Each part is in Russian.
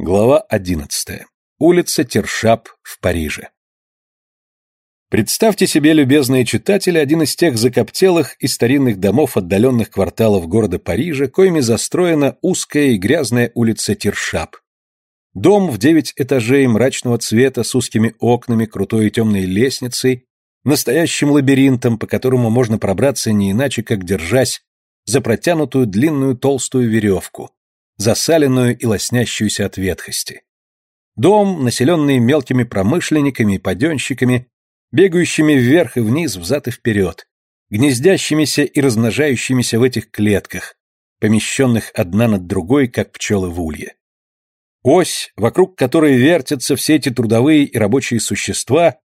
Глава 11. Улица Тершап в Париже. Представьте себе, любезные читатели, один из тех закоптелых и старинных домов отдаленных кварталов города Парижа, коими застроена узкая и грязная улица Тершап. Дом в девять этажей мрачного цвета с узкими окнами, крутой и темной лестницей, настоящим лабиринтом, по которому можно пробраться не иначе, как держась за протянутую длинную толстую веревку – засаленную и лоснящуюся от ветхости. Дом, населенный мелкими промышленниками и паденщиками, бегающими вверх и вниз, взад и вперед, гнездящимися и размножающимися в этих клетках, помещенных одна над другой, как пчелы в улье. Ось, вокруг которой вертятся все эти трудовые и рабочие существа,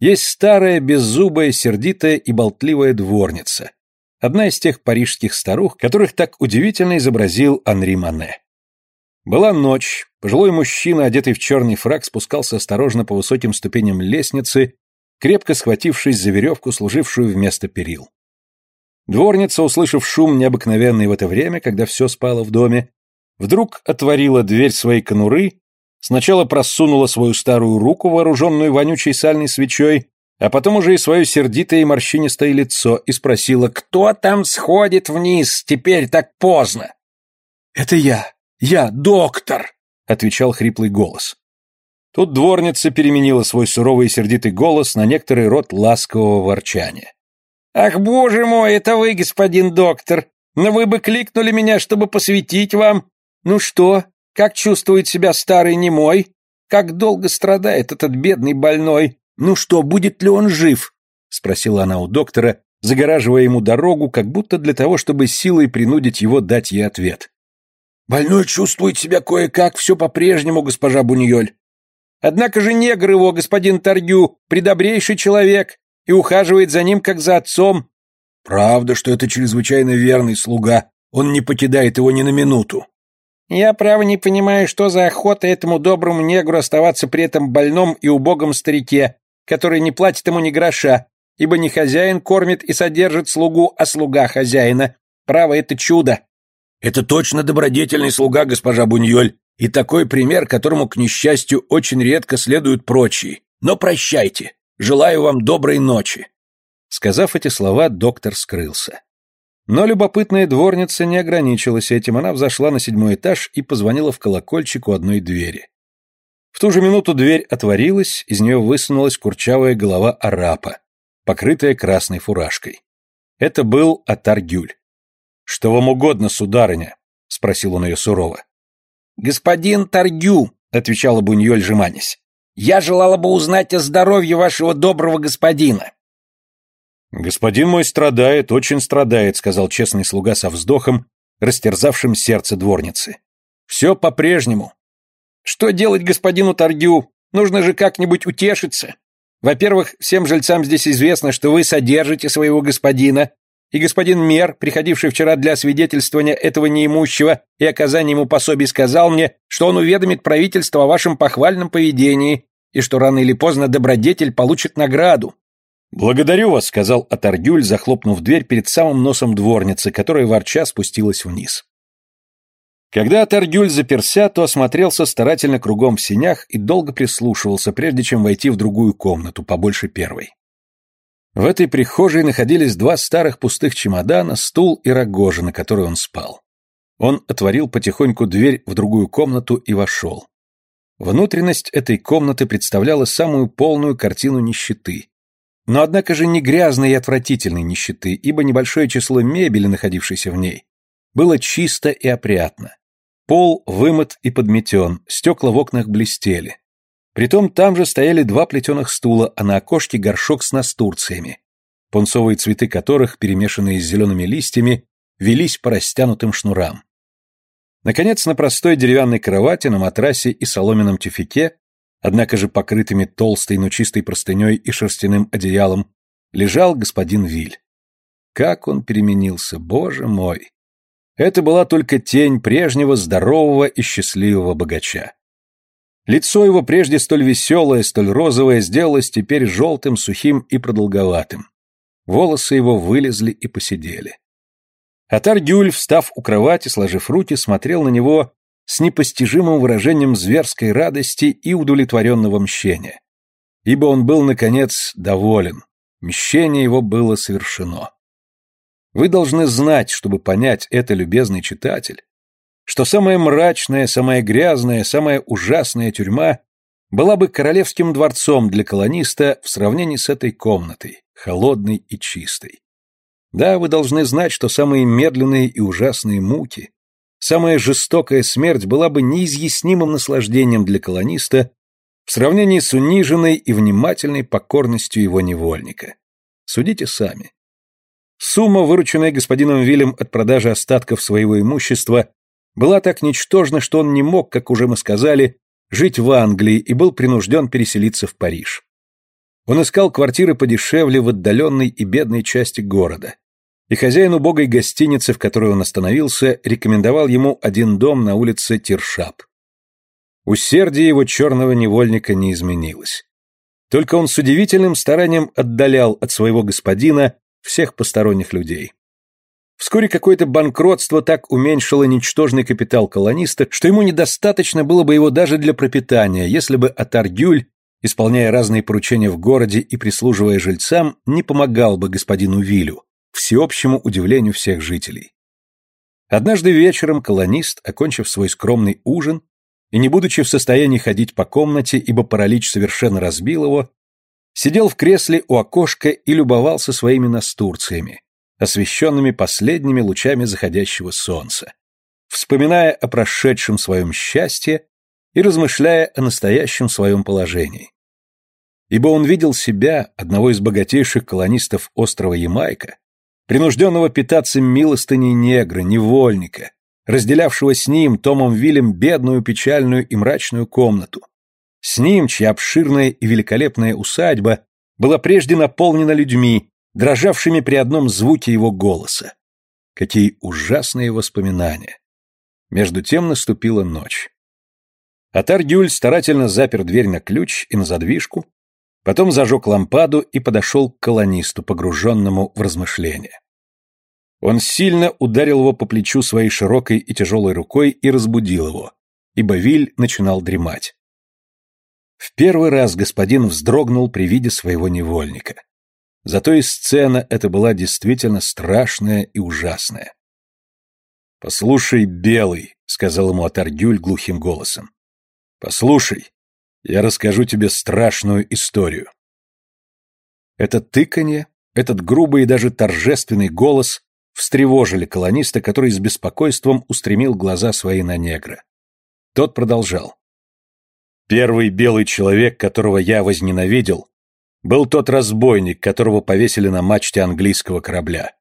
есть старая, беззубая, сердитая и болтливая дворница, одна из тех парижских старух, которых так удивительно изобразил Анри Мане. Была ночь, пожилой мужчина, одетый в черный фраг, спускался осторожно по высоким ступеням лестницы, крепко схватившись за веревку, служившую вместо перил. Дворница, услышав шум, необыкновенный в это время, когда все спало в доме, вдруг отворила дверь своей конуры, сначала просунула свою старую руку, вооруженную вонючей сальной свечой, а потом уже и свое сердитое и морщинистое лицо, и спросила, «Кто там сходит вниз теперь так поздно?» «Это я, я, доктор!» — отвечал хриплый голос. Тут дворница переменила свой суровый и сердитый голос на некоторый род ласкового ворчания. «Ах, боже мой, это вы, господин доктор! Но вы бы кликнули меня, чтобы посвятить вам. Ну что, как чувствует себя старый немой? Как долго страдает этот бедный больной? «Ну что, будет ли он жив?» — спросила она у доктора, загораживая ему дорогу, как будто для того, чтобы силой принудить его дать ей ответ. «Больной чувствует себя кое-как, все по-прежнему, госпожа Буньоль. Однако же негр его, господин Торгю, предобрейший человек, и ухаживает за ним, как за отцом». «Правда, что это чрезвычайно верный слуга, он не покидает его ни на минуту». «Я, право, не понимаю, что за охота этому доброму негру оставаться при этом больном и убогом старике, который не платит ему ни гроша, ибо не хозяин кормит и содержит слугу, а слуга хозяина. Право, это чудо. Это точно добродетельный слуга, госпожа Буньоль, и такой пример, которому, к несчастью, очень редко следуют прочие. Но прощайте. Желаю вам доброй ночи. Сказав эти слова, доктор скрылся. Но любопытная дворница не ограничилась этим, она взошла на седьмой этаж и позвонила в колокольчик у одной двери. В ту же минуту дверь отворилась, из нее высунулась курчавая голова арапа, покрытая красной фуражкой. Это был Атаргюль. «Что вам угодно, сударыня?» — спросил он ее сурово. «Господин Таргю», — отвечала Буньоль, жеманясь, — «я желала бы узнать о здоровье вашего доброго господина». «Господин мой страдает, очень страдает», — сказал честный слуга со вздохом, растерзавшим сердце дворницы. «Все по-прежнему. Что делать господину Торгю? Нужно же как-нибудь утешиться. Во-первых, всем жильцам здесь известно, что вы содержите своего господина, и господин Мер, приходивший вчера для свидетельствования этого неимущего и оказания ему пособий, сказал мне, что он уведомит правительство о вашем похвальном поведении и что рано или поздно добродетель получит награду. «Благодарю вас», — сказал Атаргюль, захлопнув дверь перед самым носом дворницы, которая ворча спустилась вниз. Когда Таргюль заперся, то осмотрелся старательно кругом в синях и долго прислушивался, прежде чем войти в другую комнату, побольше первой. В этой прихожей находились два старых пустых чемодана, стул и рогожа, на которой он спал. Он отворил потихоньку дверь в другую комнату и вошел. Внутренность этой комнаты представляла самую полную картину нищеты. Но однако же не грязной и отвратительной нищеты, ибо небольшое число мебели, находившейся в ней, было чисто и опрятно. Пол вымыт и подметен, стекла в окнах блестели. Притом там же стояли два плетеных стула, а на окошке горшок с настурциями, пунцовые цветы которых, перемешанные с зелеными листьями, велись по растянутым шнурам. Наконец, на простой деревянной кровати, на матрасе и соломенном тюфике, однако же покрытыми толстой, но чистой простыней и шерстяным одеялом, лежал господин Виль. Как он переменился, боже мой! Это была только тень прежнего здорового и счастливого богача. Лицо его, прежде столь веселое, столь розовое, сделалось теперь желтым, сухим и продолговатым. Волосы его вылезли и посидели. Атар Гюль, встав у кровати, сложив руки, смотрел на него с непостижимым выражением зверской радости и удовлетворенного мщения. Ибо он был, наконец, доволен. Мщение его было совершено. Вы должны знать, чтобы понять это, любезный читатель, что самая мрачная, самая грязная, самая ужасная тюрьма была бы королевским дворцом для колониста в сравнении с этой комнатой, холодной и чистой. Да, вы должны знать, что самые медленные и ужасные муки, самая жестокая смерть была бы неизъяснимым наслаждением для колониста в сравнении с униженной и внимательной покорностью его невольника. Судите сами. Сумма, вырученная господином Вильям от продажи остатков своего имущества, была так ничтожна, что он не мог, как уже мы сказали, жить в Англии и был принужден переселиться в Париж. Он искал квартиры подешевле в отдаленной и бедной части города, и хозяин убогой гостиницы, в которой он остановился, рекомендовал ему один дом на улице Тиршап. Усердие его черного невольника не изменилось. Только он с удивительным старанием отдалял от своего господина всех посторонних людей. Вскоре какое-то банкротство так уменьшило ничтожный капитал колониста, что ему недостаточно было бы его даже для пропитания, если бы Атаргюль, исполняя разные поручения в городе и прислуживая жильцам, не помогал бы господину Вилю, всеобщему удивлению всех жителей. Однажды вечером колонист, окончив свой скромный ужин и не будучи в состоянии ходить по комнате, ибо паралич совершенно разбил его, сидел в кресле у окошка и любовался своими настурциями, освещенными последними лучами заходящего солнца, вспоминая о прошедшем своем счастье и размышляя о настоящем своем положении. Ибо он видел себя, одного из богатейших колонистов острова Ямайка, принужденного питаться милостыней негра, невольника, разделявшего с ним, Томом Вилем, бедную, печальную и мрачную комнату. С ним, чья обширная и великолепная усадьба была прежде наполнена людьми, дрожавшими при одном звуке его голоса. Какие ужасные воспоминания. Между тем наступила ночь. Атар Гюль старательно запер дверь на ключ и на задвижку, Потом зажег лампаду и подошел к колонисту, погруженному в размышления. Он сильно ударил его по плечу своей широкой и тяжелой рукой и разбудил его, ибо Виль начинал дремать. В первый раз господин вздрогнул при виде своего невольника. Зато и сцена эта была действительно страшная и ужасная. «Послушай, Белый», — сказал ему Атаргюль глухим голосом. «Послушай, я расскажу тебе страшную историю. Это тыканье, этот грубый и даже торжественный голос встревожили колониста, который с беспокойством устремил глаза свои на негра. Тот продолжал. Первый белый человек, которого я возненавидел, был тот разбойник, которого повесили на мачте английского корабля.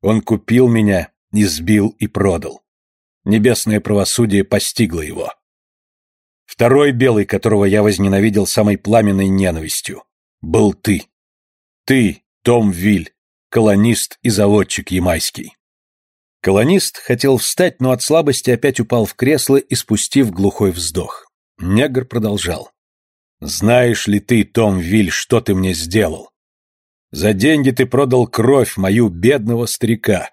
Он купил меня, избил и продал. Небесное правосудие постигло его. Второй белый, которого я возненавидел самой пламенной ненавистью, был ты. Ты, Том Виль, колонист и заводчик ямайский. Колонист хотел встать, но от слабости опять упал в кресло и спустив глухой вздох. Негр продолжал. «Знаешь ли ты, Том Виль, что ты мне сделал? За деньги ты продал кровь мою бедного старика,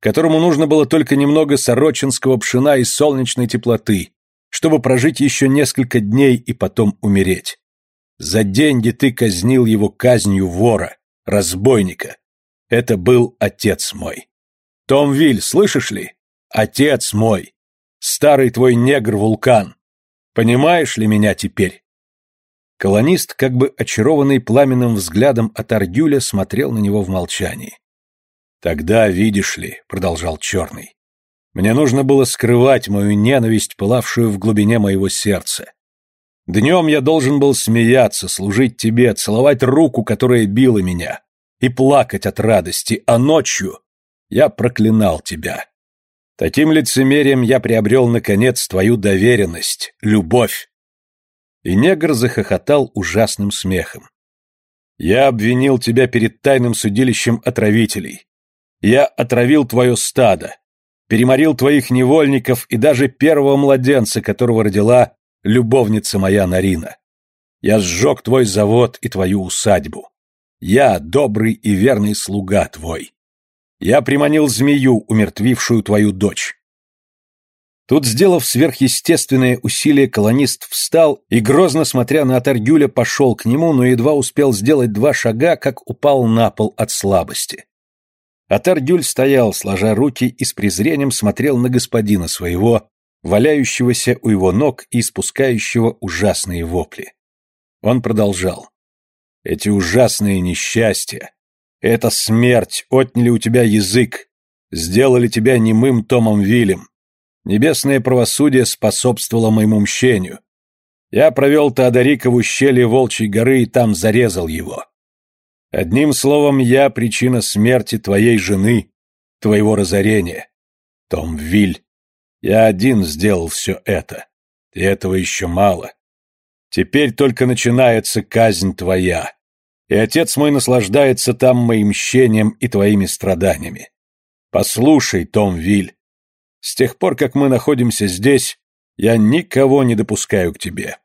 которому нужно было только немного сорочинского пшена и солнечной теплоты, чтобы прожить еще несколько дней и потом умереть. За деньги ты казнил его казнью вора, разбойника. Это был отец мой. Том Виль, слышишь ли? Отец мой. Старый твой негр-вулкан. Понимаешь ли меня теперь? Колонист, как бы очарованный пламенным взглядом от Аргюля, смотрел на него в молчании. «Тогда, видишь ли», — продолжал Черный, мне нужно было скрывать мою ненависть, пылавшую в глубине моего сердца. Днем я должен был смеяться, служить тебе, целовать руку, которая била меня, и плакать от радости, а ночью я проклинал тебя. Таким лицемерием я приобрел, наконец, твою доверенность, любовь. И негр захохотал ужасным смехом. Я обвинил тебя перед тайным судилищем отравителей. Я отравил твое стадо, переморил твоих невольников и даже первого младенца, которого родила любовница моя Нарина. Я сжег твой завод и твою усадьбу. Я добрый и верный слуга твой. Я приманил змею, умертвившую твою дочь. Тут, сделав сверхъестественное усилие, колонист встал и, грозно смотря на Атаргюля, пошел к нему, но едва успел сделать два шага, как упал на пол от слабости. Атаргюль стоял, сложа руки, и с презрением смотрел на господина своего, валяющегося у его ног и испускающего ужасные вопли. Он продолжал. «Эти ужасные несчастья, эта смерть отняли у тебя язык, сделали тебя немым Томом Вилем, Небесное правосудие способствовало моему мщению. Я провел Теодорика в ущелье Волчьей горы и там зарезал его. Одним словом, я причина смерти твоей жены, твоего разорения. Том Виль, я один сделал все это. И этого еще мало. Теперь только начинается казнь твоя. И отец мой наслаждается там моим мщением и твоими страданиями. Послушай, Том Виль, с тех пор, как мы находимся здесь, я никого не допускаю к тебе.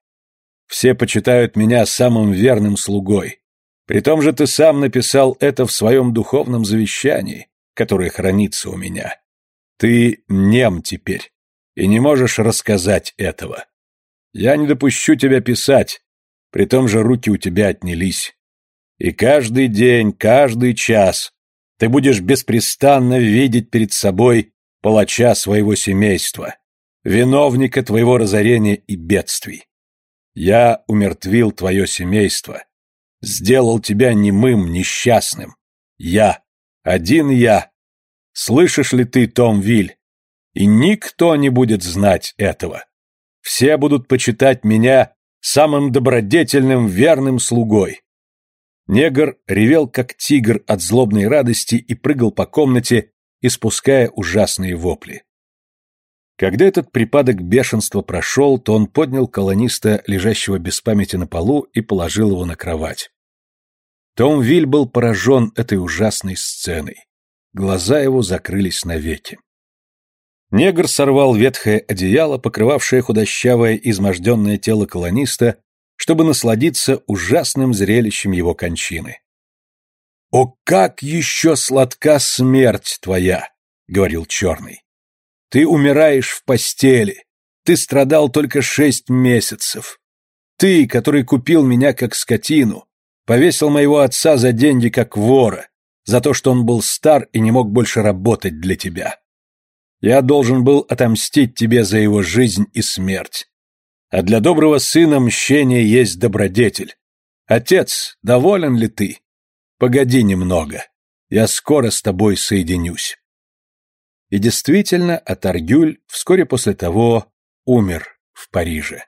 Все почитают меня самым верным слугой. При том же ты сам написал это в своем духовном завещании, которое хранится у меня. Ты нем теперь и не можешь рассказать этого. Я не допущу тебя писать, при том же руки у тебя отнялись. И каждый день, каждый час ты будешь беспрестанно видеть перед собой палача своего семейства, виновника твоего разорения и бедствий. Я умертвил твое семейство, сделал тебя немым, несчастным. Я, один я. Слышишь ли ты, Том Виль? И никто не будет знать этого. Все будут почитать меня самым добродетельным, верным слугой. Негр ревел, как тигр от злобной радости и прыгал по комнате, испуская ужасные вопли. Когда этот припадок бешенства прошел, то он поднял колониста, лежащего без памяти на полу, и положил его на кровать. Том Виль был поражен этой ужасной сценой. Глаза его закрылись навеки. Негр сорвал ветхое одеяло, покрывавшее худощавое, изможденное тело колониста, чтобы насладиться ужасным зрелищем его кончины. «О, как еще сладка смерть твоя!» — говорил Черный. «Ты умираешь в постели. Ты страдал только шесть месяцев. Ты, который купил меня как скотину, повесил моего отца за деньги как вора, за то, что он был стар и не мог больше работать для тебя. Я должен был отомстить тебе за его жизнь и смерть. А для доброго сына мщение есть добродетель. Отец, доволен ли ты? Погоди немного. Я скоро с тобой соединюсь. И действительно, Атаргюль вскоре после того умер в Париже.